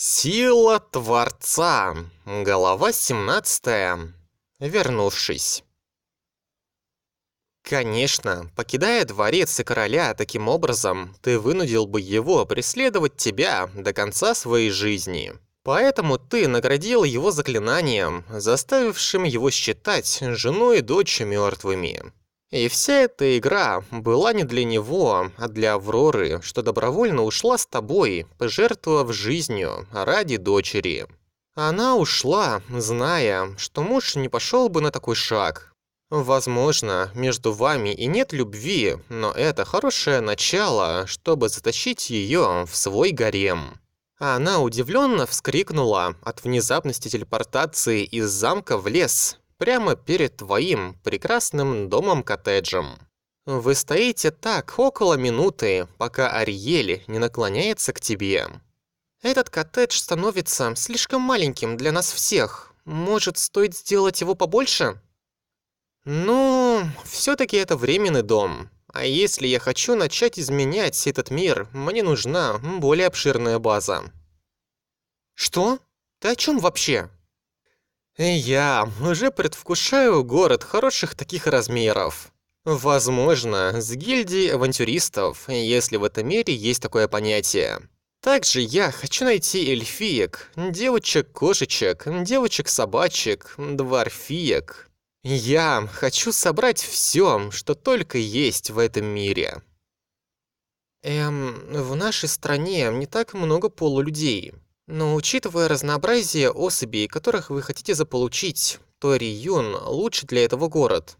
Сила Творца. Голова 17. Вернувшись. Конечно, покидая дворец и короля таким образом, ты вынудил бы его преследовать тебя до конца своей жизни. Поэтому ты наградил его заклинанием, заставившим его считать жену и дочь мертвыми. И вся эта игра была не для него, а для Авроры, что добровольно ушла с тобой, пожертвовав жизнью ради дочери. Она ушла, зная, что муж не пошел бы на такой шаг. Возможно, между вами и нет любви, но это хорошее начало, чтобы затащить ее в свой гарем. Она удивленно вскрикнула от внезапности телепортации из замка в лес, прямо перед твоим прекрасным домом-коттеджем. Вы стоите так около минуты, пока Ариэль не наклоняется к тебе. Этот коттедж становится слишком маленьким для нас всех. Может, стоит сделать его побольше? Ну, все-таки это временный дом. А если я хочу начать изменять этот мир, мне нужна более обширная база. Что? Ты о чем вообще? Я уже предвкушаю город хороших таких размеров. Возможно, с гильдией авантюристов, если в этом мире есть такое понятие. Также я хочу найти эльфиек, девочек-кошечек, девочек-собачек, дворфиек. Я хочу собрать все, что только есть в этом мире. Эм, в нашей стране не так много полулюдей. Но учитывая разнообразие особей, которых вы хотите заполучить, то Риюн лучше для этого город.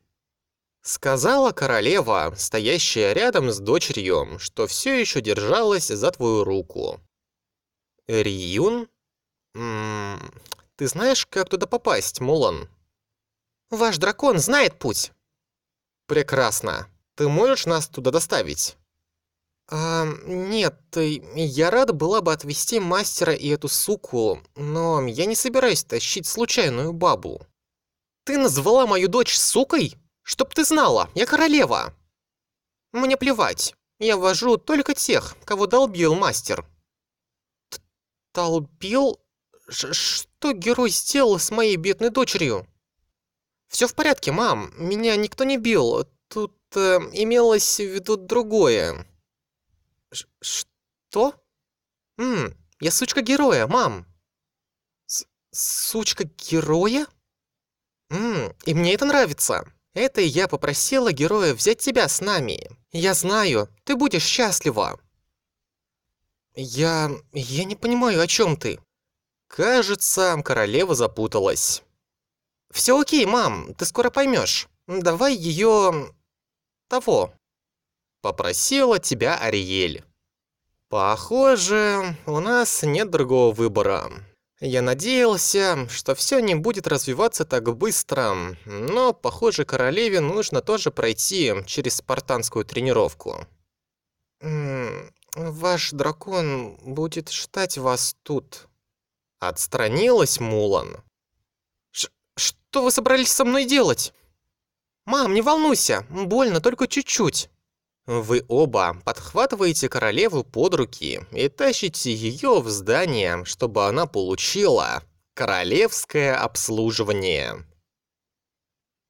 Сказала королева, стоящая рядом с дочерью, что все еще держалась за твою руку. Риюн? М ты знаешь, как туда попасть, Мулан? Ваш дракон знает путь. Прекрасно. Ты можешь нас туда доставить? А, нет, я рада была бы отвезти мастера и эту суку, но я не собираюсь тащить случайную бабу. Ты назвала мою дочь сукой? Чтоб ты знала, я королева. Мне плевать. Я вожу только тех, кого долбил мастер. Т долбил? Ш что герой сделал с моей бедной дочерью? Все в порядке, мам. Меня никто не бил. Тут э, имелось в виду другое. Что? Ммм, я сучка героя, мам. С сучка героя? Ммм, и мне это нравится. Это я попросила героя взять тебя с нами. Я знаю, ты будешь счастлива. Я... я не понимаю, о чем ты. Кажется, королева запуталась. Все окей, мам, ты скоро поймешь. Давай ее... того. Попросила тебя Ариэль. Похоже, у нас нет другого выбора. Я надеялся, что все не будет развиваться так быстро, но, похоже, королеве нужно тоже пройти через спартанскую тренировку. «Ваш дракон будет ждать вас тут». Отстранилась Мулан. «Что вы собрались со мной делать?» «Мам, не волнуйся, больно только чуть-чуть». Вы оба подхватываете королеву под руки и тащите ее в здание, чтобы она получила королевское обслуживание.